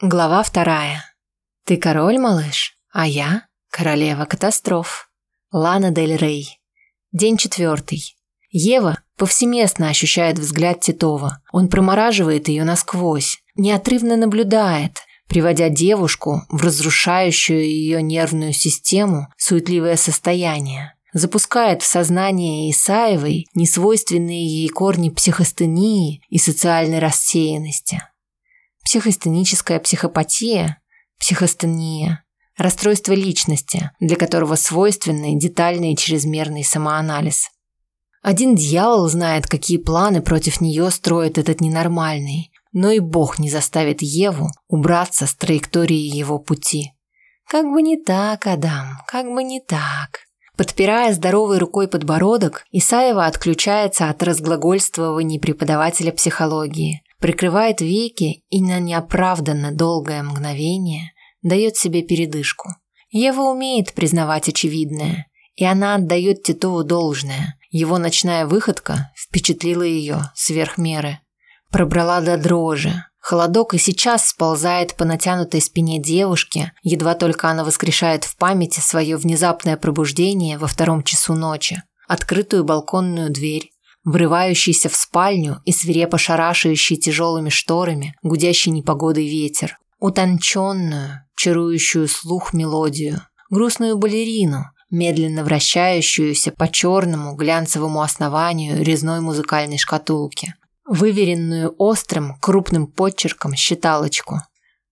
Глава вторая. Ты король, малыш, а я королева катастроф. Лана Дель Рей. День четвертый. Ева повсеместно ощущает взгляд Титова. Он промораживает ее насквозь, неотрывно наблюдает, приводя девушку в разрушающую ее нервную систему суетливое состояние. Запускает в сознание Исаевой несвойственные ей корни психостении и социальной рассеянности. Психостеническая психопатия, психостения, расстройство личности, для которого свойственный детальный и чрезмерный самоанализ. Один дьявол знает, какие планы против нее строит этот ненормальный, но и Бог не заставит Еву убраться с траектории его пути. Как бы не так, Адам, как бы не так. Подпирая здоровой рукой подбородок, Исаева отключается от разглагольствований преподавателя психологии, прикрывает веки и на неоправданно долгое мгновение дает себе передышку. Ева умеет признавать очевидное, и она отдает Титову должное. Его ночная выходка впечатлила ее сверх меры. Пробрала до дрожи. Холодок и сейчас сползает по натянутой спине девушки, едва только она воскрешает в памяти свое внезапное пробуждение во втором часу ночи. Открытую балконную дверь, врывающийся в спальню и свирепо шарашающий тяжелыми шторами гудящий непогодой ветер, утонченную, чарующую слух мелодию, грустную балерину, медленно вращающуюся по черному глянцевому основанию резной музыкальной шкатулки, выверенную острым крупным подчерком считалочку.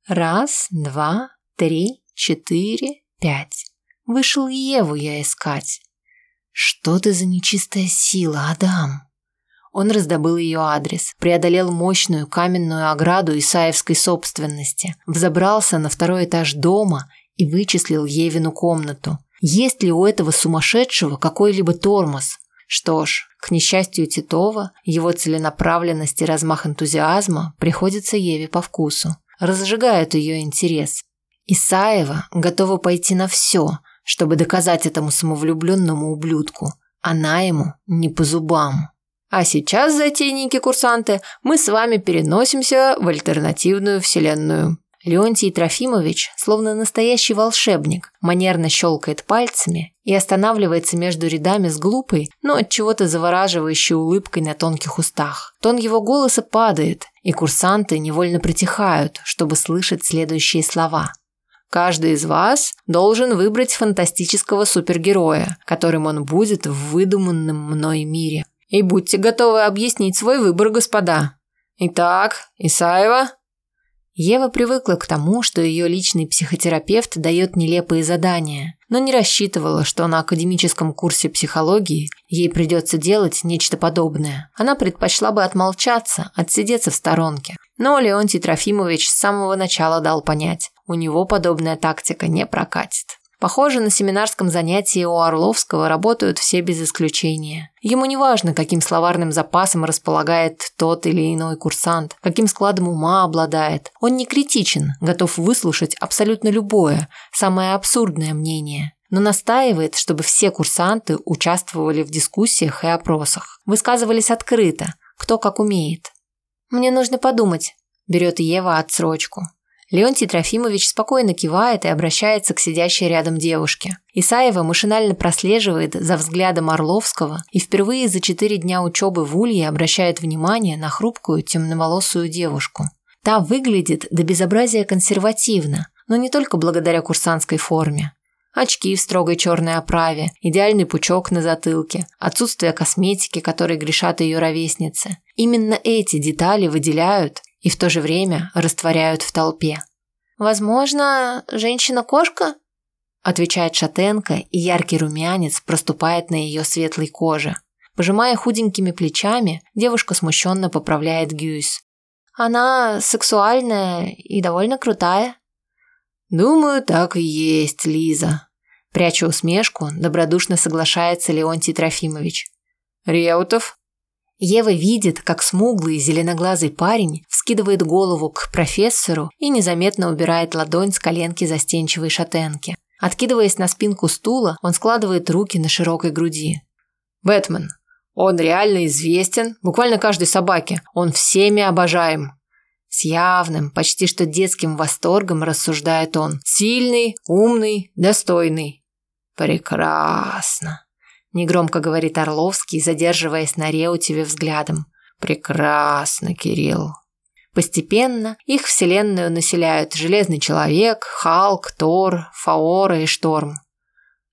Раз, два, три, четыре, пять. Вышел Еву я искать. Что ты за нечистая сила, Адам? Он раздобыл ее адрес, преодолел мощную каменную ограду Исаевской собственности, взобрался на второй этаж дома и вычислил Евину комнату. Есть ли у этого сумасшедшего какой-либо тормоз? Что ж, к несчастью Титова, его целенаправленность и размах энтузиазма приходится Еве по вкусу. Разжигают ее интерес. Исаева готова пойти на все, чтобы доказать этому самовлюбленному ублюдку. Она ему не по зубам. А сейчас, затейники-курсанты, мы с вами переносимся в альтернативную вселенную. Леонтий Трофимович, словно настоящий волшебник, манерно щелкает пальцами и останавливается между рядами с глупой, но от чего-то завораживающей улыбкой на тонких устах. Тон его голоса падает, и курсанты невольно притихают, чтобы слышать следующие слова. Каждый из вас должен выбрать фантастического супергероя, которым он будет в выдуманном мной мире. И будьте готовы объяснить свой выбор, господа. Итак, Исаева?» Ева привыкла к тому, что ее личный психотерапевт дает нелепые задания, но не рассчитывала, что на академическом курсе психологии ей придется делать нечто подобное. Она предпочла бы отмолчаться, отсидеться в сторонке. Но Леонтий Трофимович с самого начала дал понять, у него подобная тактика не прокатит. Похоже, на семинарском занятии у Орловского работают все без исключения. Ему не важно, каким словарным запасом располагает тот или иной курсант, каким складом ума обладает. Он не критичен, готов выслушать абсолютно любое, самое абсурдное мнение но настаивает, чтобы все курсанты участвовали в дискуссиях и опросах, высказывались открыто, кто как умеет. «Мне нужно подумать», – берет Ева отсрочку. Леонтий Трофимович спокойно кивает и обращается к сидящей рядом девушке. Исаева машинально прослеживает за взглядом Орловского и впервые за четыре дня учебы в Улье обращает внимание на хрупкую темноволосую девушку. Та выглядит до безобразия консервативно, но не только благодаря курсантской форме. Очки в строгой черной оправе, идеальный пучок на затылке, отсутствие косметики, которой грешат ее ровесницы. Именно эти детали выделяют и в то же время растворяют в толпе. «Возможно, женщина-кошка?» отвечает шатенка, и яркий румянец проступает на ее светлой коже. Пожимая худенькими плечами, девушка смущенно поправляет Гюйс. «Она сексуальная и довольно крутая». «Думаю, так и есть, Лиза». Пряча усмешку, добродушно соглашается Леонтий Трофимович. «Реутов?» Ева видит, как смуглый зеленоглазый парень вскидывает голову к профессору и незаметно убирает ладонь с коленки застенчивой шатенки. Откидываясь на спинку стула, он складывает руки на широкой груди. «Бэтмен. Он реально известен, буквально каждой собаке. Он всеми обожаем. С явным, почти что детским восторгом рассуждает он. Сильный, умный, достойный. Прекрасно. Негромко говорит Орловский, задерживаясь на Реутеве взглядом. Прекрасно, Кирилл. Постепенно их вселенную населяют Железный Человек, Халк, Тор, Фаора и Шторм.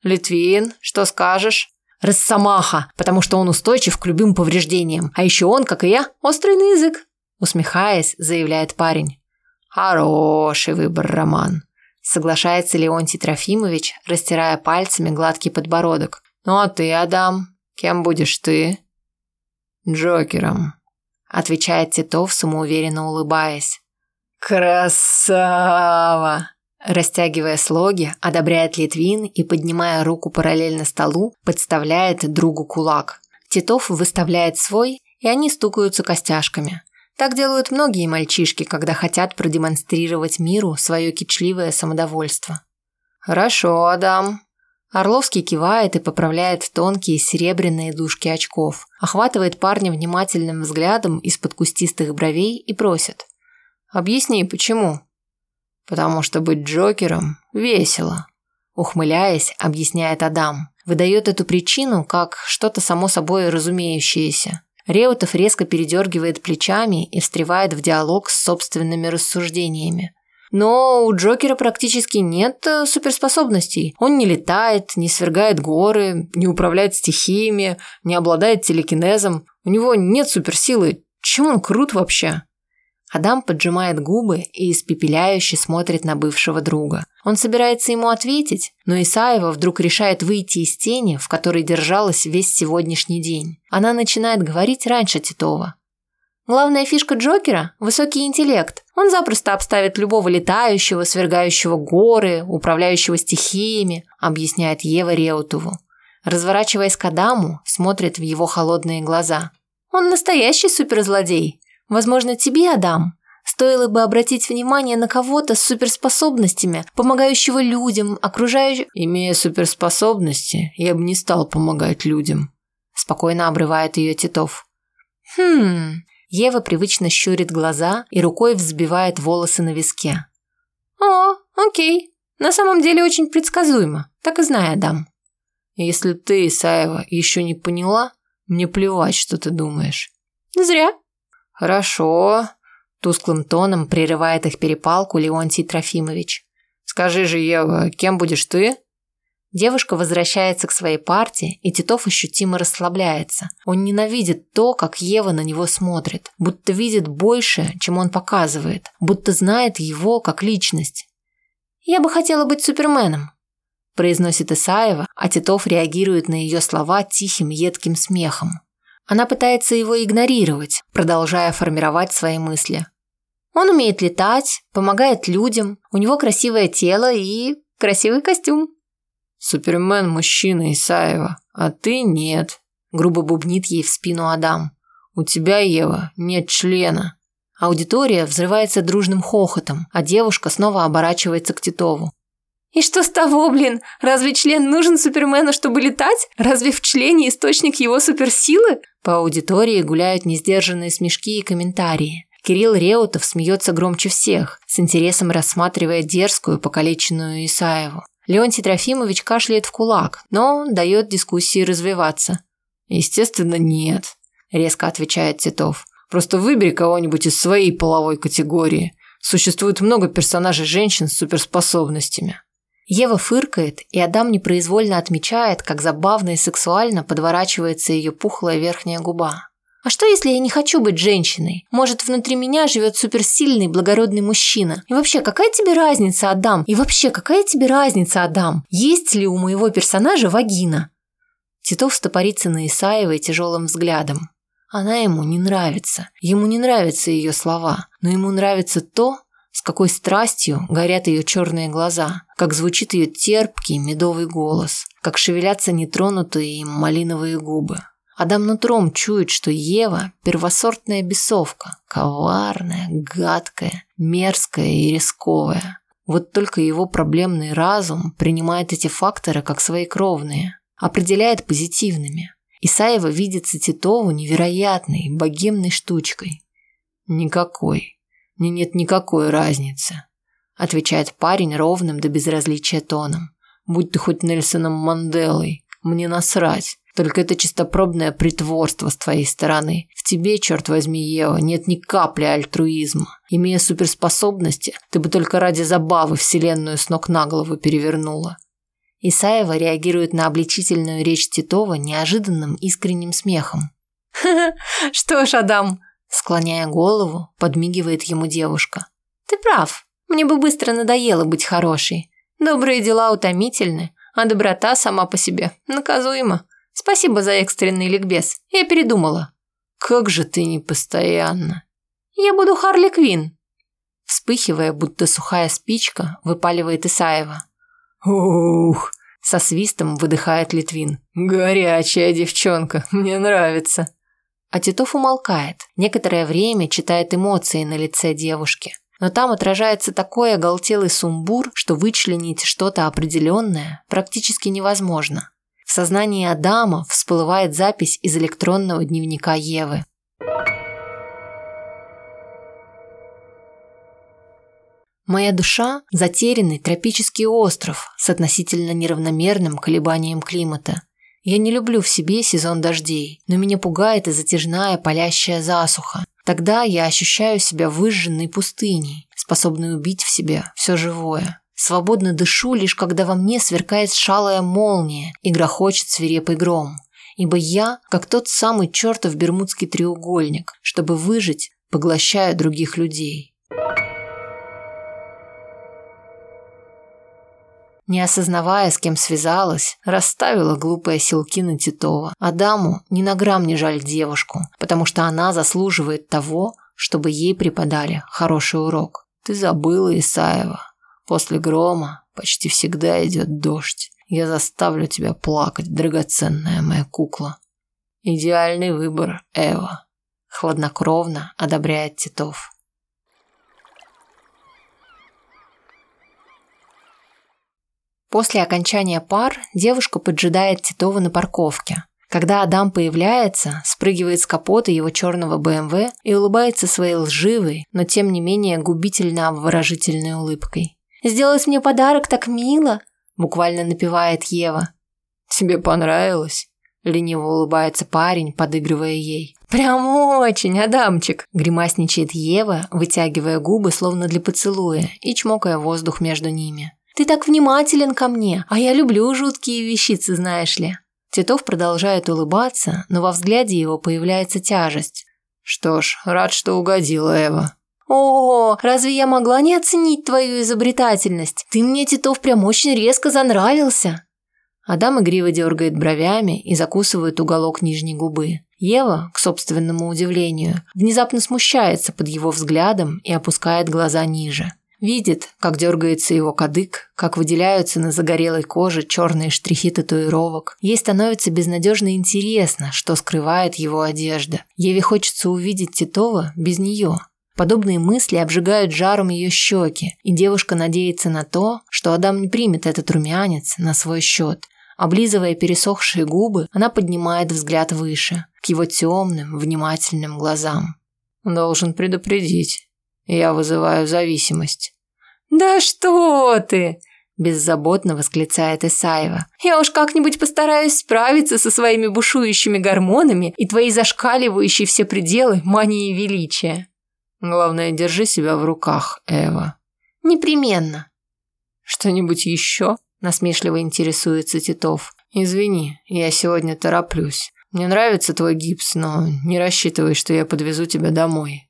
Литвин, что скажешь? Росомаха, потому что он устойчив к любым повреждениям. А еще он, как и я, острый на язык. Усмехаясь, заявляет парень. Хороший выбор, Роман. Соглашается Леонтий Трофимович, растирая пальцами гладкий подбородок. Ну а ты, Адам, кем будешь ты? Джокером, отвечает Титов, самоуверенно улыбаясь. Красава! Растягивая слоги, одобряет Литвин и, поднимая руку параллельно столу, подставляет другу кулак. Титов выставляет свой, и они стукаются костяшками. Так делают многие мальчишки, когда хотят продемонстрировать миру свое кичливое самодовольство. «Хорошо, Адам». Орловский кивает и поправляет тонкие серебряные дужки очков, охватывает парня внимательным взглядом из-под кустистых бровей и просит. «Объясни, почему?» «Потому что быть Джокером весело», – ухмыляясь, объясняет Адам. Выдает эту причину как что-то само собой разумеющееся. Реутов резко передергивает плечами и встревает в диалог с собственными рассуждениями. Но у Джокера практически нет э, суперспособностей. Он не летает, не свергает горы, не управляет стихиями, не обладает телекинезом. У него нет суперсилы. Чем он крут вообще? Адам поджимает губы и испепеляюще смотрит на бывшего друга. Он собирается ему ответить, но Исаева вдруг решает выйти из тени, в которой держалась весь сегодняшний день. Она начинает говорить раньше Титова. Главная фишка Джокера – высокий интеллект. Он запросто обставит любого летающего, свергающего горы, управляющего стихиями, объясняет Ева Реутову. Разворачиваясь к Адаму, смотрит в его холодные глаза. Он настоящий суперзлодей, Возможно, тебе, Адам, стоило бы обратить внимание на кого-то с суперспособностями, помогающего людям, окружающим... Имея суперспособности, я бы не стал помогать людям. Спокойно обрывает ее Титов. Хм... Ева привычно щурит глаза и рукой взбивает волосы на виске. «О, окей. На самом деле очень предсказуемо. Так и знай, Адам». «Если ты, Исаева, еще не поняла, мне плевать, что ты думаешь». «Зря. «Хорошо», – тусклым тоном прерывает их перепалку Леонтий Трофимович. «Скажи же, Ева, кем будешь ты?» Девушка возвращается к своей партии, и Титов ощутимо расслабляется. Он ненавидит то, как Ева на него смотрит, будто видит больше, чем он показывает, будто знает его как личность. «Я бы хотела быть Суперменом», – произносит Исаева, а Титов реагирует на ее слова тихим едким смехом. Она пытается его игнорировать, продолжая формировать свои мысли. Он умеет летать, помогает людям, у него красивое тело и красивый костюм. «Супермен мужчина Исаева, а ты нет», – грубо бубнит ей в спину Адам. «У тебя, Ева, нет члена». Аудитория взрывается дружным хохотом, а девушка снова оборачивается к Титову. И что с того, блин? Разве член нужен Супермену, чтобы летать? Разве в члене источник его суперсилы? По аудитории гуляют несдержанные смешки и комментарии. Кирилл Реутов смеется громче всех, с интересом рассматривая дерзкую, покалеченную Исаеву. Леонтий Трофимович кашляет в кулак, но дает дискуссии развиваться. «Естественно, нет», – резко отвечает Титов. «Просто выбери кого-нибудь из своей половой категории. Существует много персонажей женщин с суперспособностями». Ева фыркает, и Адам непроизвольно отмечает, как забавно и сексуально подворачивается ее пухлая верхняя губа. А что, если я не хочу быть женщиной? Может, внутри меня живет суперсильный, благородный мужчина? И вообще, какая тебе разница, Адам? И вообще, какая тебе разница, Адам? Есть ли у моего персонажа вагина? Титов стопорится на Исаевой тяжелым взглядом. Она ему не нравится. Ему не нравятся ее слова, но ему нравится то, с какой страстью горят ее черные глаза, как звучит ее терпкий медовый голос, как шевелятся нетронутые им малиновые губы. Адам нутром чует, что Ева – первосортная бесовка, коварная, гадкая, мерзкая и рисковая. Вот только его проблемный разум принимает эти факторы как свои кровные, определяет позитивными. Исаева видится Титову невероятной, богемной штучкой. Никакой мне нет никакой разницы», – отвечает парень ровным до безразличия тоном. «Будь ты хоть Нельсоном Манделой, мне насрать. Только это чистопробное притворство с твоей стороны. В тебе, черт возьми, Ева, нет ни капли альтруизма. Имея суперспособности, ты бы только ради забавы вселенную с ног на голову перевернула. Исаева реагирует на обличительную речь Титова неожиданным искренним смехом. что ж, Адам, склоняя голову, подмигивает ему девушка. Ты прав. Мне бы быстро надоело быть хорошей. Добрые дела утомительны, а доброта сама по себе наказуема. Спасибо за экстренный ликбез. Я передумала. Как же ты непостоянно. Я буду Харли Квин. Вспыхивая, будто сухая спичка, выпаливает Исаева. Ух, со свистом выдыхает Литвин. Горячая девчонка, мне нравится. А Титов умолкает. Некоторое время читает эмоции на лице девушки. Но там отражается такой оголтелый сумбур, что вычленить что-то определенное практически невозможно. В сознании Адама всплывает запись из электронного дневника Евы. Моя душа – затерянный тропический остров с относительно неравномерным колебанием климата. Я не люблю в себе сезон дождей, но меня пугает и затяжная палящая засуха. Тогда я ощущаю себя выжженной пустыней, способной убить в себе все живое. Свободно дышу, лишь когда во мне сверкает шалая молния и грохочет свирепый гром. Ибо я, как тот самый чертов бермудский треугольник, чтобы выжить, поглощаю других людей. Не осознавая, с кем связалась, расставила глупые силки на Титова. Адаму ни на грамм не жаль девушку, потому что она заслуживает того, чтобы ей преподали хороший урок. Ты забыла Исаева. После грома почти всегда идет дождь. Я заставлю тебя плакать, драгоценная моя кукла. Идеальный выбор, Эва. Хладнокровно одобряет Титов. После окончания пар девушка поджидает Титова на парковке. Когда Адам появляется, спрыгивает с капота его черного БМВ и улыбается своей лживой, но тем не менее губительно обворожительной улыбкой. Сделать мне подарок так мило!» – буквально напевает Ева. «Тебе понравилось?» – лениво улыбается парень, подыгрывая ей. «Прям очень, Адамчик!» – гримасничает Ева, вытягивая губы, словно для поцелуя, и чмокая воздух между ними. «Ты так внимателен ко мне, а я люблю жуткие вещицы, знаешь ли». Титов продолжает улыбаться, но во взгляде его появляется тяжесть. «Что ж, рад, что угодила, Эва», «О, разве я могла не оценить твою изобретательность? Ты мне, Титов, прям очень резко занравился!» Адам игриво дергает бровями и закусывает уголок нижней губы. Ева, к собственному удивлению, внезапно смущается под его взглядом и опускает глаза ниже. Видит, как дергается его кадык, как выделяются на загорелой коже черные штрихи татуировок. Ей становится безнадежно интересно, что скрывает его одежда. Еве хочется увидеть Титова без нее, Подобные мысли обжигают жаром ее щеки, и девушка надеется на то, что Адам не примет этот румянец на свой счет. Облизывая пересохшие губы, она поднимает взгляд выше, к его темным, внимательным глазам. «Должен предупредить. Я вызываю зависимость». «Да что ты!» – беззаботно восклицает Исаева. «Я уж как-нибудь постараюсь справиться со своими бушующими гормонами и твоей зашкаливающей все пределы мании величия». Главное, держи себя в руках, Эва. Непременно. Что-нибудь еще? Насмешливо интересуется Титов. Извини, я сегодня тороплюсь. Мне нравится твой гипс, но не рассчитывай, что я подвезу тебя домой.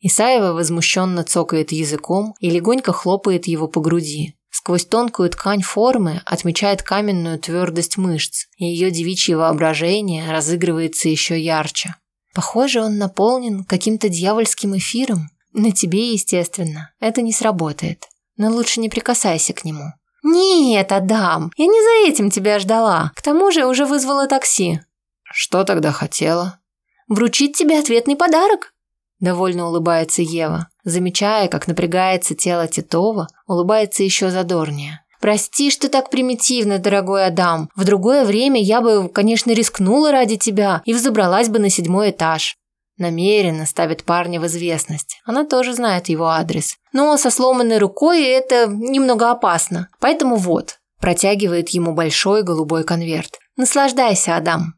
Исаева возмущенно цокает языком и легонько хлопает его по груди. Сквозь тонкую ткань формы отмечает каменную твердость мышц, и ее девичье воображение разыгрывается еще ярче. Похоже, он наполнен каким-то дьявольским эфиром. На тебе, естественно, это не сработает. Но лучше не прикасайся к нему. Нет, Адам, я не за этим тебя ждала. К тому же уже вызвала такси. Что тогда хотела? Вручить тебе ответный подарок. Довольно улыбается Ева, замечая, как напрягается тело Титова, улыбается еще задорнее. Прости, что так примитивно, дорогой Адам. В другое время я бы, конечно, рискнула ради тебя и взобралась бы на седьмой этаж. Намеренно ставит парня в известность. Она тоже знает его адрес. Но со сломанной рукой это немного опасно. Поэтому вот, протягивает ему большой голубой конверт. Наслаждайся, Адам.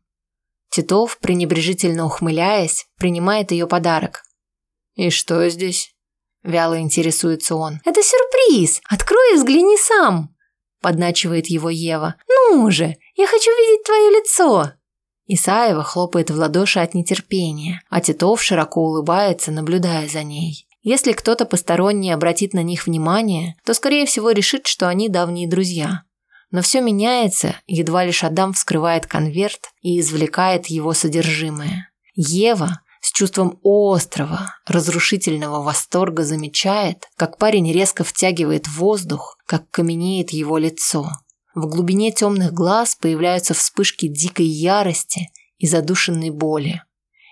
Титов, пренебрежительно ухмыляясь, принимает ее подарок. «И что здесь?» Вяло интересуется он. «Это сюрприз! Открой и взгляни сам!» Подначивает его Ева. «Ну же, я хочу видеть твое лицо!» Исаева хлопает в ладоши от нетерпения, а Титов широко улыбается, наблюдая за ней. Если кто-то посторонний обратит на них внимание, то, скорее всего, решит, что они давние друзья. Но все меняется, едва лишь Адам вскрывает конверт и извлекает его содержимое. Ева с чувством острого, разрушительного восторга замечает, как парень резко втягивает воздух, как каменеет его лицо. В глубине темных глаз появляются вспышки дикой ярости и задушенной боли.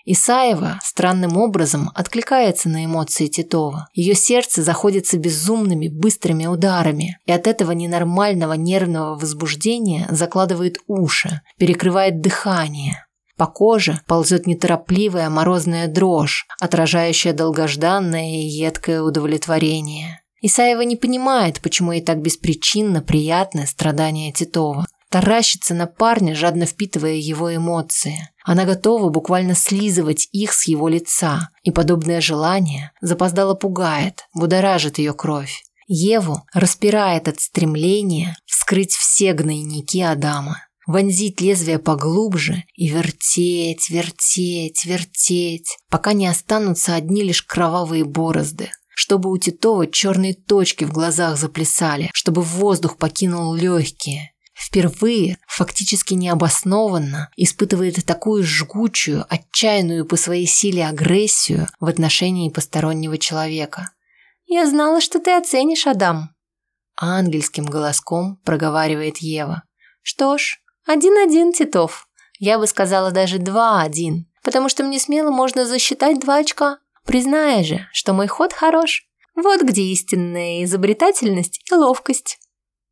Исаева странным образом откликается на эмоции Титова. Ее сердце заходится безумными, быстрыми ударами, и от этого ненормального нервного возбуждения закладывает уши, перекрывает дыхание. По коже ползет неторопливая морозная дрожь, отражающая долгожданное и едкое удовлетворение. Исаева не понимает, почему ей так беспричинно приятны страдания Титова. Таращится на парня, жадно впитывая его эмоции. Она готова буквально слизывать их с его лица, и подобное желание запоздало пугает, будоражит ее кровь. Еву распирает от стремления вскрыть все гнойники Адама, вонзить лезвие поглубже и вертеть, вертеть, вертеть, пока не останутся одни лишь кровавые борозды чтобы у Титова черные точки в глазах заплясали, чтобы воздух покинул легкие. Впервые, фактически необоснованно, испытывает такую жгучую, отчаянную по своей силе агрессию в отношении постороннего человека. «Я знала, что ты оценишь, Адам», – ангельским голоском проговаривает Ева. «Что ж, один-один, Титов. Я бы сказала даже два-один, потому что мне смело можно засчитать два очка. Признай же, что мой ход хорош. Вот где истинная изобретательность и ловкость.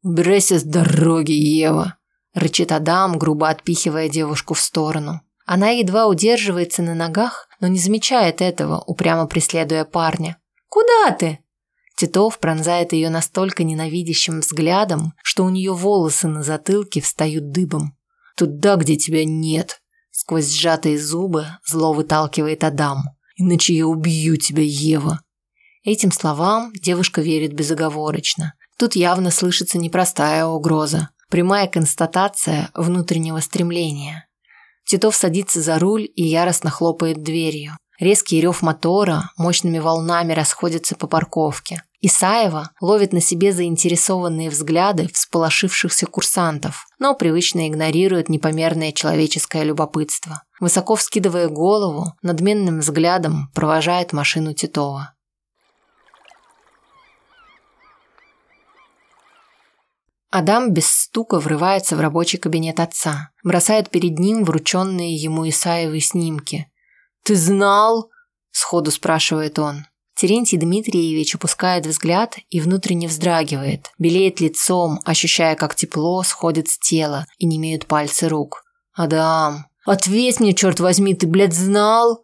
«Убирайся с дороги, Ева!» – рычит Адам, грубо отпихивая девушку в сторону. Она едва удерживается на ногах, но не замечает этого, упрямо преследуя парня. «Куда ты?» Титов пронзает ее настолько ненавидящим взглядом, что у нее волосы на затылке встают дыбом. «Туда, где тебя нет!» Сквозь сжатые зубы зло выталкивает Адам. Иначе я убью тебя, Ева. Этим словам девушка верит безоговорочно. Тут явно слышится непростая угроза, прямая констатация внутреннего стремления. Титов садится за руль и яростно хлопает дверью. Резкий рев мотора мощными волнами расходится по парковке. Исаева ловит на себе заинтересованные взгляды всполошившихся курсантов, но привычно игнорирует непомерное человеческое любопытство. Высоко вскидывая голову, надменным взглядом провожает машину Титова. Адам без стука врывается в рабочий кабинет отца, бросает перед ним врученные ему Исаевы снимки. «Ты знал?» – сходу спрашивает он. Терентий Дмитриевич опускает взгляд и внутренне вздрагивает, белеет лицом, ощущая, как тепло сходит с тела и не имеют пальцы рук. «Адам, ответь мне, черт возьми, ты, блядь, знал?»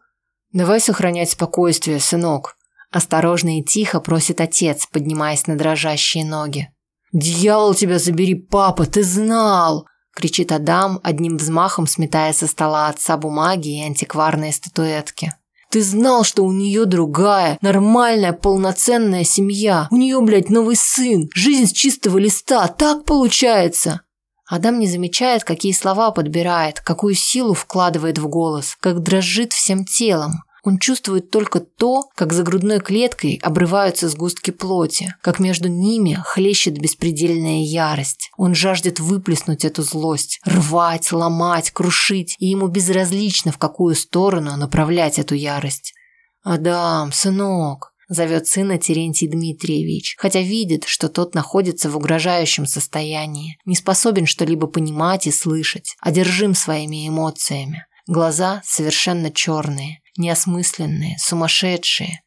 «Давай сохранять спокойствие, сынок», – осторожно и тихо просит отец, поднимаясь на дрожащие ноги. «Дьявол тебя забери, папа, ты знал!» – кричит Адам, одним взмахом сметая со стола отца бумаги и антикварные статуэтки. Ты знал, что у нее другая, нормальная, полноценная семья. У нее, блядь, новый сын. Жизнь с чистого листа. Так получается. Адам не замечает, какие слова подбирает, какую силу вкладывает в голос, как дрожит всем телом. Он чувствует только то, как за грудной клеткой обрываются сгустки плоти, как между ними хлещет беспредельная ярость. Он жаждет выплеснуть эту злость, рвать, ломать, крушить, и ему безразлично, в какую сторону направлять эту ярость. «Адам, сынок», – зовет сына Терентий Дмитриевич, хотя видит, что тот находится в угрожающем состоянии, не способен что-либо понимать и слышать, одержим своими эмоциями. Глаза совершенно черные, неосмысленные, сумасшедшие.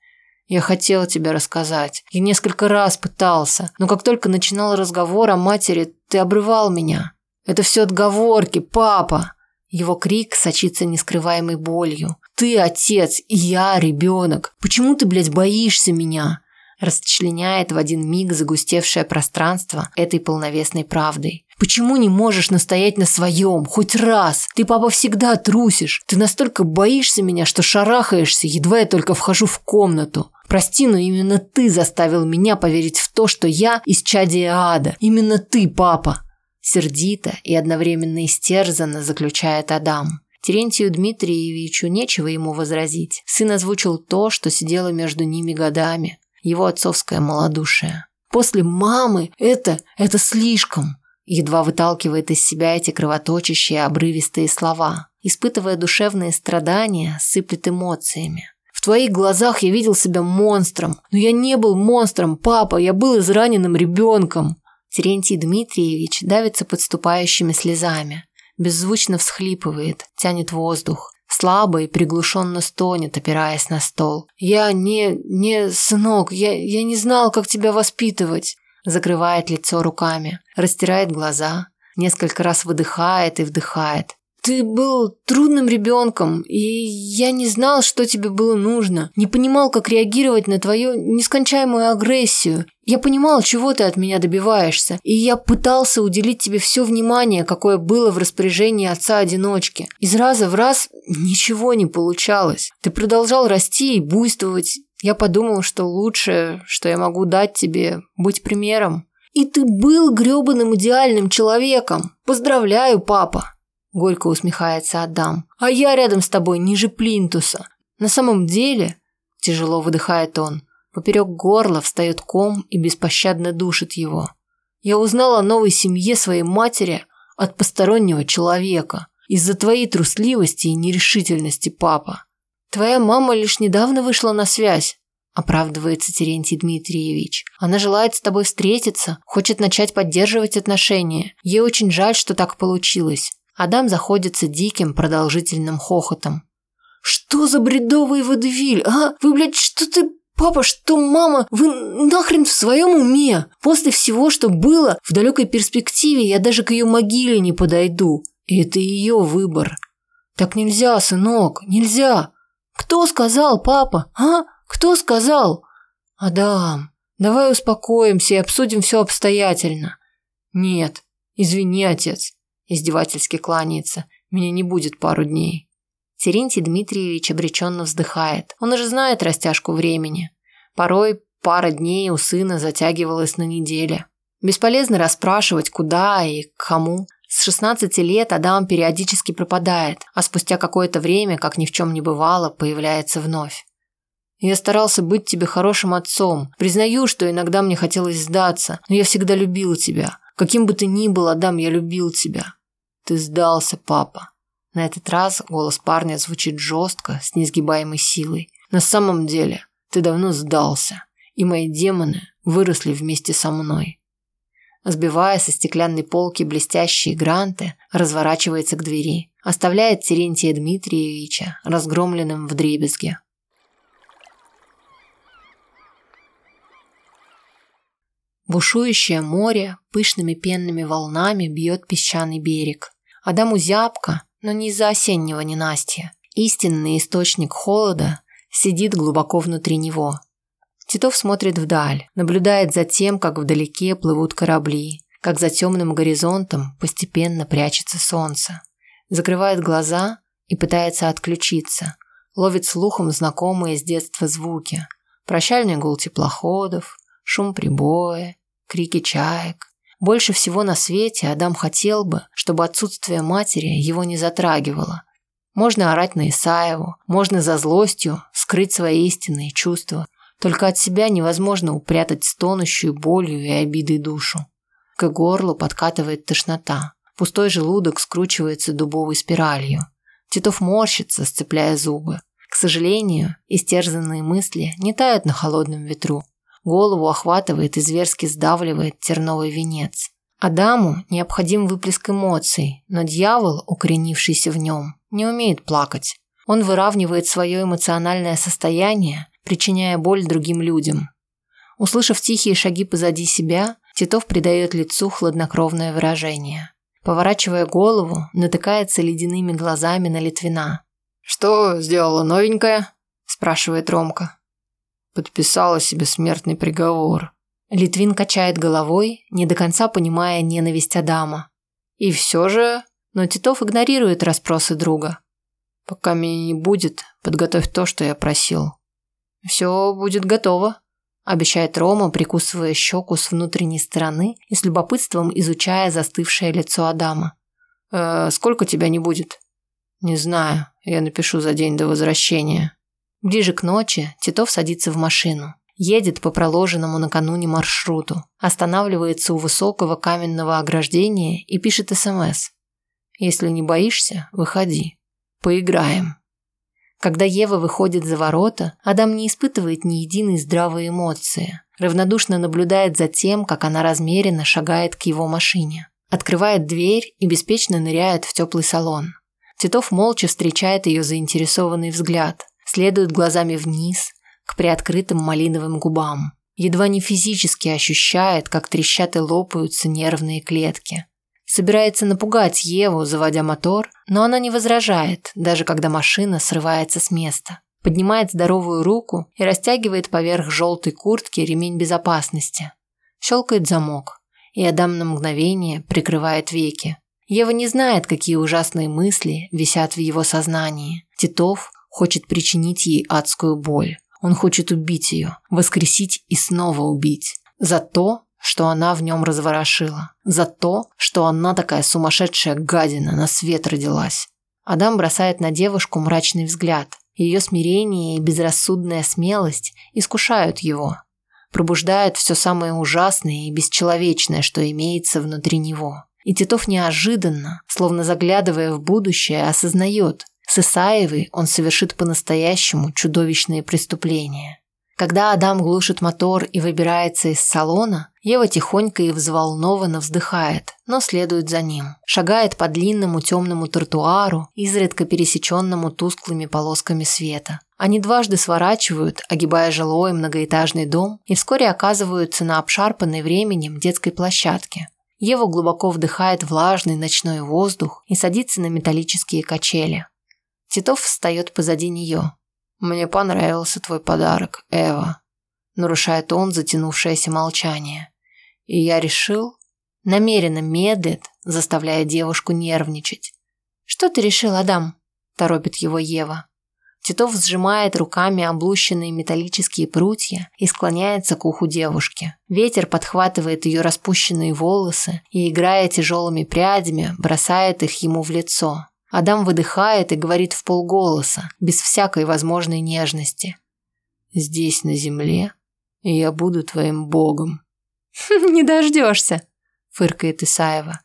Я хотела тебе рассказать. Я несколько раз пытался, но как только начинал разговор о матери, ты обрывал меня. Это все отговорки, папа. Его крик сочится нескрываемой болью. ты отец, и я ребенок. Почему ты, блядь, боишься меня? Расчленяет в один миг загустевшее пространство этой полновесной правдой. Почему не можешь настоять на своем? Хоть раз. Ты, папа, всегда трусишь. Ты настолько боишься меня, что шарахаешься, едва я только вхожу в комнату. Прости, но именно ты заставил меня поверить в то, что я из чадия ада. Именно ты, папа. Сердито и одновременно истерзанно заключает Адам. Терентию Дмитриевичу нечего ему возразить. Сын озвучил то, что сидело между ними годами. Его отцовское малодушие. После мамы это, это слишком. Едва выталкивает из себя эти кровоточащие обрывистые слова. Испытывая душевные страдания, сыплет эмоциями. В твоих глазах я видел себя монстром. Но я не был монстром, папа, я был израненным ребенком. Терентий Дмитриевич давится подступающими слезами. Беззвучно всхлипывает, тянет воздух. Слабо и приглушенно стонет, опираясь на стол. «Я не... не... сынок, я, я не знал, как тебя воспитывать!» Закрывает лицо руками, растирает глаза, несколько раз выдыхает и вдыхает. Ты был трудным ребенком, и я не знал, что тебе было нужно. Не понимал, как реагировать на твою нескончаемую агрессию. Я понимал, чего ты от меня добиваешься, и я пытался уделить тебе все внимание, какое было в распоряжении отца-одиночки. Из раза в раз ничего не получалось. Ты продолжал расти и буйствовать. Я подумал, что лучшее, что я могу дать тебе, быть примером. И ты был грёбаным идеальным человеком. Поздравляю, папа. Горько усмехается Адам. А я рядом с тобой ниже плинтуса. На самом деле, тяжело выдыхает он, поперек горла встает ком и беспощадно душит его. Я узнал о новой семье своей матери от постороннего человека. Из-за твоей трусливости и нерешительности, папа. Твоя мама лишь недавно вышла на связь, оправдывается Терентий Дмитриевич. Она желает с тобой встретиться, хочет начать поддерживать отношения. Ей очень жаль, что так получилось. Адам заходится диким продолжительным хохотом. «Что за бредовый водевиль, а? Вы, блядь, что ты «Папа, что мама? Вы нахрен в своем уме? После всего, что было, в далекой перспективе я даже к ее могиле не подойду. И это ее выбор. Так нельзя, сынок, нельзя. Кто сказал, папа? А? Кто сказал? Адам, давай успокоимся и обсудим все обстоятельно. Нет, извини, отец издевательски кланяется. Меня не будет пару дней. Терентий Дмитриевич обреченно вздыхает. Он уже знает растяжку времени. Порой пара дней у сына затягивалась на неделе. Бесполезно расспрашивать, куда и к кому. С 16 лет Адам периодически пропадает, а спустя какое-то время, как ни в чем не бывало, появляется вновь. Я старался быть тебе хорошим отцом. Признаю, что иногда мне хотелось сдаться, но я всегда любил тебя. Каким бы ты ни был, Адам, я любил тебя. «Ты сдался, папа». На этот раз голос парня звучит жестко, с несгибаемой силой. «На самом деле, ты давно сдался, и мои демоны выросли вместе со мной». Сбивая со стеклянной полки блестящие гранты, разворачивается к двери, оставляет Терентия Дмитриевича разгромленным в дребезге. Бушующее море пышными пенными волнами бьет песчаный берег. Адаму зябко, но не из-за осеннего ненастья. Истинный источник холода сидит глубоко внутри него. Титов смотрит вдаль, наблюдает за тем, как вдалеке плывут корабли, как за темным горизонтом постепенно прячется солнце. Закрывает глаза и пытается отключиться. Ловит слухом знакомые с детства звуки. Прощальный гул теплоходов, шум прибоя, крики чаек, больше всего на свете Адам хотел бы, чтобы отсутствие матери его не затрагивало. Можно орать на Исаеву, можно за злостью скрыть свои истинные чувства. Только от себя невозможно упрятать стонущую болью и обидой душу. К горлу подкатывает тошнота. Пустой желудок скручивается дубовой спиралью. Титов морщится, сцепляя зубы. К сожалению, истерзанные мысли не тают на холодном ветру. Голову охватывает и зверски сдавливает терновый венец. Адаму необходим выплеск эмоций, но дьявол, укоренившийся в нем, не умеет плакать. Он выравнивает свое эмоциональное состояние, причиняя боль другим людям. Услышав тихие шаги позади себя, Титов придает лицу хладнокровное выражение. Поворачивая голову, натыкается ледяными глазами на Литвина. «Что сделала новенькая?» – спрашивает Ромка. Подписала себе смертный приговор. Литвин качает головой, не до конца понимая ненависть Адама. И все же... Но Титов игнорирует расспросы друга. Пока меня не будет, подготовь то, что я просил. Все будет готово, обещает Рома, прикусывая щеку с внутренней стороны и с любопытством изучая застывшее лицо Адама. «Э, «Сколько тебя не будет?» «Не знаю. Я напишу за день до возвращения». Ближе к ночи Титов садится в машину. Едет по проложенному накануне маршруту. Останавливается у высокого каменного ограждения и пишет СМС. «Если не боишься, выходи. Поиграем». Когда Ева выходит за ворота, Адам не испытывает ни единой здравой эмоции. Равнодушно наблюдает за тем, как она размеренно шагает к его машине. Открывает дверь и беспечно ныряет в теплый салон. Титов молча встречает ее заинтересованный взгляд, следует глазами вниз, к приоткрытым малиновым губам. Едва не физически ощущает, как трещат и лопаются нервные клетки. Собирается напугать Еву, заводя мотор, но она не возражает, даже когда машина срывается с места. Поднимает здоровую руку и растягивает поверх желтой куртки ремень безопасности. Щелкает замок, и Адам на мгновение прикрывает веки. Ева не знает, какие ужасные мысли висят в его сознании. Титов хочет причинить ей адскую боль. Он хочет убить ее, воскресить и снова убить. За то, что она в нем разворошила. За то, что она такая сумасшедшая гадина на свет родилась. Адам бросает на девушку мрачный взгляд. Ее смирение и безрассудная смелость искушают его. Пробуждают все самое ужасное и бесчеловечное, что имеется внутри него. И Титов неожиданно, словно заглядывая в будущее, осознает, с Исаевой он совершит по-настоящему чудовищные преступления. Когда Адам глушит мотор и выбирается из салона, Ева тихонько и взволнованно вздыхает, но следует за ним. Шагает по длинному темному тротуару, изредка пересеченному тусклыми полосками света. Они дважды сворачивают, огибая жилой многоэтажный дом, и вскоре оказываются на обшарпанной временем детской площадке. Ева глубоко вдыхает влажный ночной воздух и садится на металлические качели. Титов встает позади нее, «Мне понравился твой подарок, Эва», – нарушает он затянувшееся молчание. И я решил, намеренно медлит, заставляя девушку нервничать. «Что ты решил, Адам?» – торопит его Ева. Титов сжимает руками облущенные металлические прутья и склоняется к уху девушки. Ветер подхватывает ее распущенные волосы и, играя тяжелыми прядями, бросает их ему в лицо. Адам выдыхает и говорит в полголоса, без всякой возможной нежности. «Здесь, на земле, я буду твоим богом». «Не дождешься», – фыркает Исаева.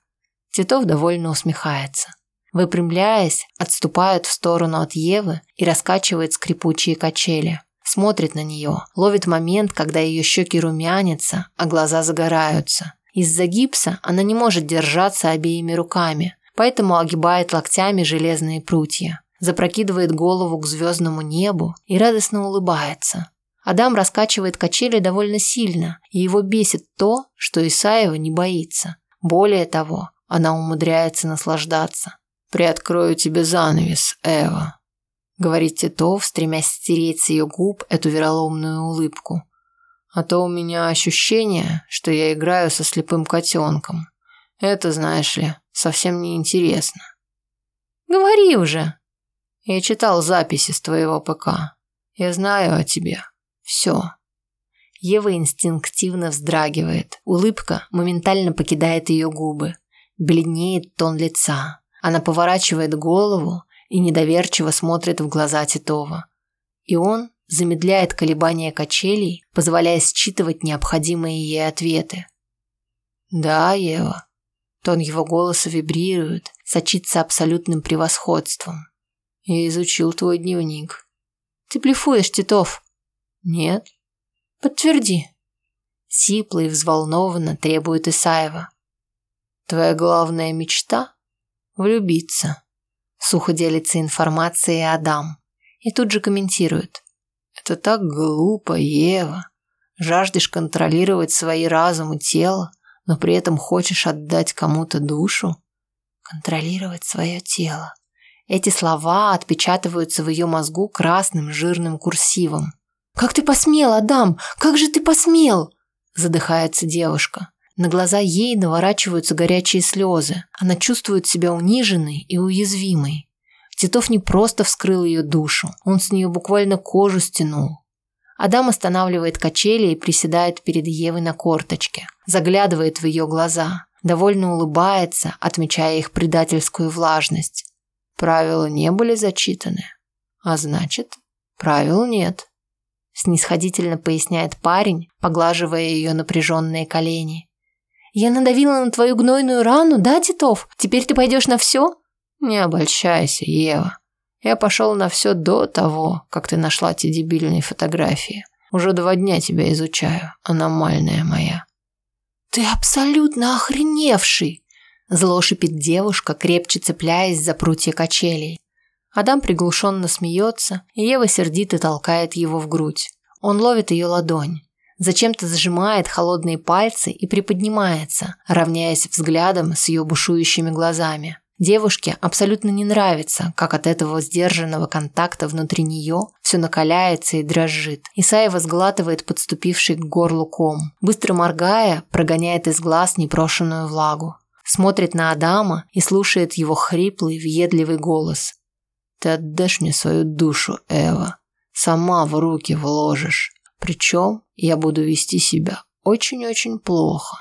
Титов довольно усмехается. Выпрямляясь, отступает в сторону от Евы и раскачивает скрипучие качели. Смотрит на нее, ловит момент, когда ее щеки румянятся, а глаза загораются. Из-за гипса она не может держаться обеими руками, поэтому огибает локтями железные прутья, запрокидывает голову к звездному небу и радостно улыбается. Адам раскачивает качели довольно сильно, и его бесит то, что Исаева не боится. Более того, она умудряется наслаждаться. «Приоткрою тебе занавес, Эва», — говорит Титов, стремясь стереть с ее губ эту вероломную улыбку. «А то у меня ощущение, что я играю со слепым котенком. Это, знаешь ли, совсем не интересно. Говори уже. Я читал записи с твоего ПК. Я знаю о тебе. Все. Ева инстинктивно вздрагивает. Улыбка моментально покидает ее губы. Бледнеет тон лица. Она поворачивает голову и недоверчиво смотрит в глаза Титова. И он замедляет колебания качелей, позволяя считывать необходимые ей ответы. «Да, Ева, Тон его голоса вибрирует, сочится абсолютным превосходством. Я изучил твой дневник. Ты блефуешь, Титов? Нет. Подтверди. Сипло и взволнованно требует Исаева. Твоя главная мечта – влюбиться. Сухо делится информацией Адам. И тут же комментирует. Это так глупо, Ева. Жаждешь контролировать свои разум и тело, но при этом хочешь отдать кому-то душу? Контролировать свое тело. Эти слова отпечатываются в ее мозгу красным жирным курсивом. «Как ты посмел, Адам? Как же ты посмел?» Задыхается девушка. На глаза ей наворачиваются горячие слезы. Она чувствует себя униженной и уязвимой. Титов не просто вскрыл ее душу, он с нее буквально кожу стянул. Адам останавливает качели и приседает перед Евой на корточке, заглядывает в ее глаза, довольно улыбается, отмечая их предательскую влажность. Правила не были зачитаны, а значит, правил нет. Снисходительно поясняет парень, поглаживая ее напряженные колени. «Я надавила на твою гнойную рану, да, Титов? Теперь ты пойдешь на все?» «Не обольщайся, Ева. Я пошел на все до того, как ты нашла те дебильные фотографии. Уже два дня тебя изучаю, аномальная моя». «Ты абсолютно охреневший!» Зло шипит девушка, крепче цепляясь за прутья качелей. Адам приглушенно смеется, и Ева сердито толкает его в грудь. Он ловит ее ладонь. Зачем-то сжимает холодные пальцы и приподнимается, равняясь взглядом с ее бушующими глазами. Девушке абсолютно не нравится, как от этого сдержанного контакта внутри нее все накаляется и дрожит. Исаева сглатывает подступивший к горлу ком. Быстро моргая, прогоняет из глаз непрошенную влагу. Смотрит на Адама и слушает его хриплый, въедливый голос. «Ты отдашь мне свою душу, Эва. Сама в руки вложишь. Причем я буду вести себя очень-очень плохо.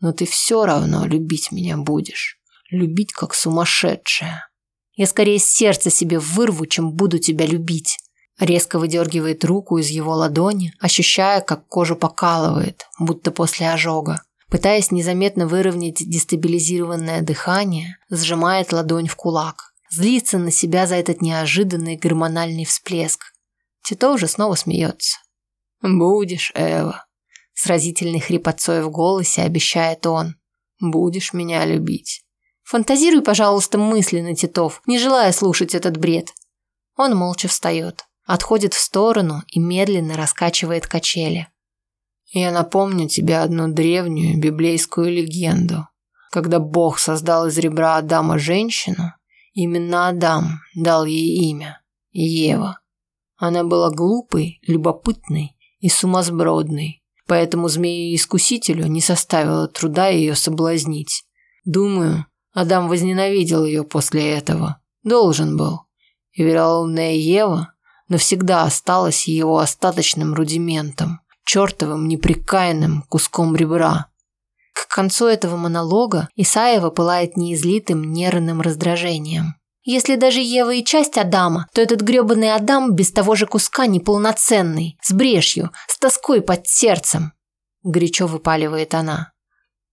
Но ты все равно любить меня будешь» любить как сумасшедшая. Я скорее сердце себе вырву, чем буду тебя любить. Резко выдергивает руку из его ладони, ощущая, как кожу покалывает, будто после ожога. Пытаясь незаметно выровнять дестабилизированное дыхание, сжимает ладонь в кулак. Злится на себя за этот неожиданный гормональный всплеск. Тито уже снова смеется. «Будешь, Эва», – с разительной хрипотцой в голосе обещает он. «Будешь меня любить. Фантазируй, пожалуйста, мысленно, Титов, не желая слушать этот бред. Он молча встает, отходит в сторону и медленно раскачивает качели. Я напомню тебе одну древнюю библейскую легенду. Когда Бог создал из ребра Адама женщину, именно Адам дал ей имя – Ева. Она была глупой, любопытной и сумасбродной, поэтому змею-искусителю не составило труда ее соблазнить. Думаю, Адам возненавидел ее после этого. Должен был. И вероломная Ева навсегда осталась его остаточным рудиментом, чертовым неприкаянным куском ребра. К концу этого монолога Исаева пылает неизлитым нервным раздражением. Если даже Ева и часть Адама, то этот грёбаный Адам без того же куска неполноценный, с брешью, с тоской под сердцем. Горячо выпаливает она.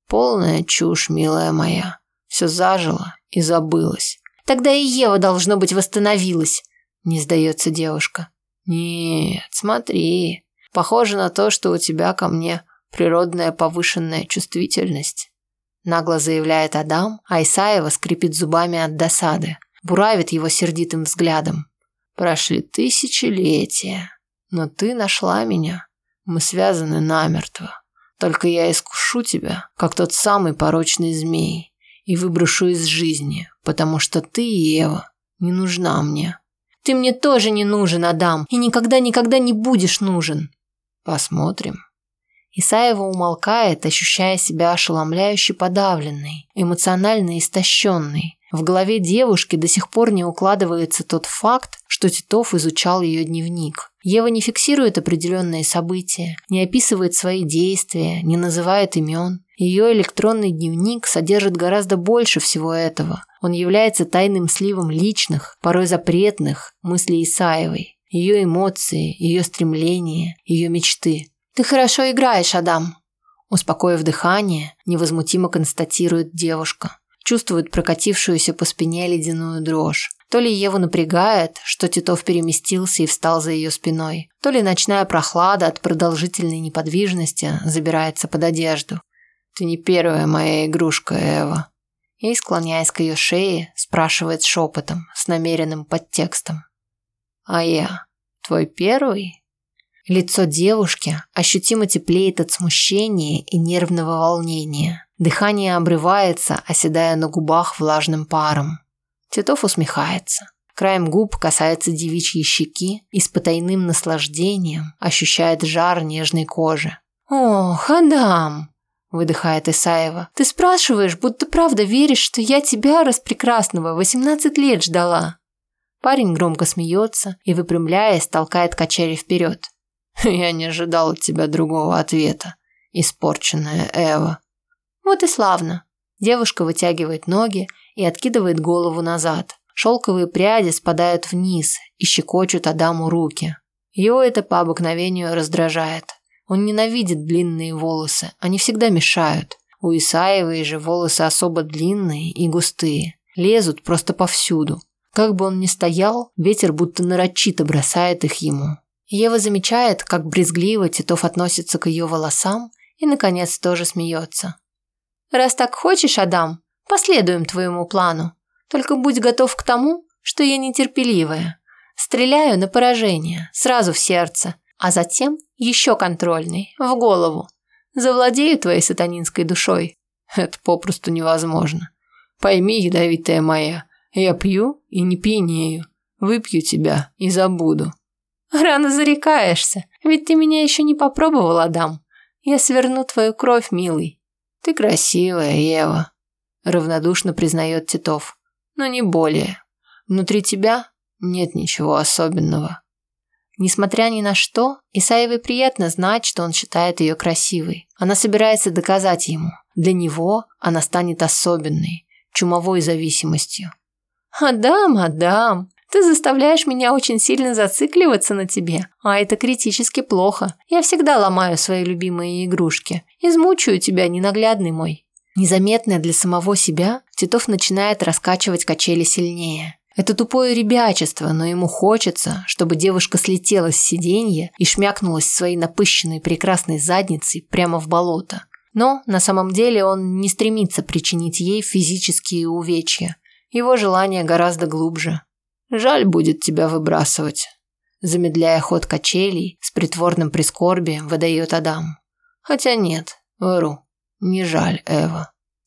Полная чушь, милая моя. Все зажило и забылось. Тогда и Ева, должно быть, восстановилась. Не сдается девушка. Нет, смотри. Похоже на то, что у тебя ко мне природная повышенная чувствительность. Нагло заявляет Адам, а Исаева скрипит зубами от досады. Буравит его сердитым взглядом. Прошли тысячелетия, но ты нашла меня. Мы связаны намертво. Только я искушу тебя, как тот самый порочный змей и выброшу из жизни, потому что ты, Ева, не нужна мне. Ты мне тоже не нужен, Адам, и никогда-никогда не будешь нужен. Посмотрим. Исаева умолкает, ощущая себя ошеломляюще подавленной, эмоционально истощенной. В голове девушки до сих пор не укладывается тот факт, что Титов изучал ее дневник. Ева не фиксирует определенные события, не описывает свои действия, не называет имен. Ее электронный дневник содержит гораздо больше всего этого. Он является тайным сливом личных, порой запретных мыслей Исаевой. Ее эмоции, ее стремления, ее мечты. «Ты хорошо играешь, Адам», Успокоив дыхание, невозмутимо констатирует девушка. Чувствует прокатившуюся по спине ледяную дрожь. То ли Еву напрягает, что Титов переместился и встал за ее спиной, то ли ночная прохлада от продолжительной неподвижности забирается под одежду. «Ты не первая моя игрушка, Эва». И, склоняясь к ее шее, спрашивает шепотом, с намеренным подтекстом. «А я твой первый?» Лицо девушки ощутимо теплеет от смущения и нервного волнения. Дыхание обрывается, оседая на губах влажным паром. Титов усмехается. Краем губ касается девичьей щеки и с потайным наслаждением ощущает жар нежной кожи. «Ох, Адам!» – выдыхает Исаева. «Ты спрашиваешь, будто правда веришь, что я тебя, распрекрасного, 18 лет ждала?» Парень громко смеется и, выпрямляясь, толкает качели вперед. «Я не ожидал от тебя другого ответа, испорченная Эва». «Вот и славно». Девушка вытягивает ноги и откидывает голову назад. Шелковые пряди спадают вниз и щекочут Адаму руки. Его это по обыкновению раздражает. Он ненавидит длинные волосы, они всегда мешают. У Исаевой же волосы особо длинные и густые, лезут просто повсюду. Как бы он ни стоял, ветер будто нарочито бросает их ему. Ева замечает, как брезгливо Титов относится к ее волосам и, наконец, тоже смеется. «Раз так хочешь, Адам, последуем твоему плану. Только будь готов к тому, что я нетерпеливая. Стреляю на поражение, сразу в сердце, а затем еще контрольный, в голову. Завладею твоей сатанинской душой. Это попросту невозможно. Пойми, ядовитая моя, я пью и не пьянею. Выпью тебя и забуду. Рано зарекаешься, ведь ты меня еще не попробовал, Адам. Я сверну твою кровь, милый. Ты красивая, Ева, равнодушно признает Титов но не более. Внутри тебя нет ничего особенного. Несмотря ни на что, Исаевой приятно знать, что он считает ее красивой. Она собирается доказать ему. Для него она станет особенной, чумовой зависимостью. «Адам, Адам, ты заставляешь меня очень сильно зацикливаться на тебе, а это критически плохо. Я всегда ломаю свои любимые игрушки. Измучаю тебя, ненаглядный мой». Незаметное для самого себя, Титов начинает раскачивать качели сильнее. Это тупое ребячество, но ему хочется, чтобы девушка слетела с сиденья и шмякнулась своей напыщенной прекрасной задницей прямо в болото. Но на самом деле он не стремится причинить ей физические увечья. Его желание гораздо глубже. Жаль будет тебя выбрасывать. Замедляя ход качелей, с притворным прискорбием выдает Адам. Хотя нет, вру. Не жаль, Эва.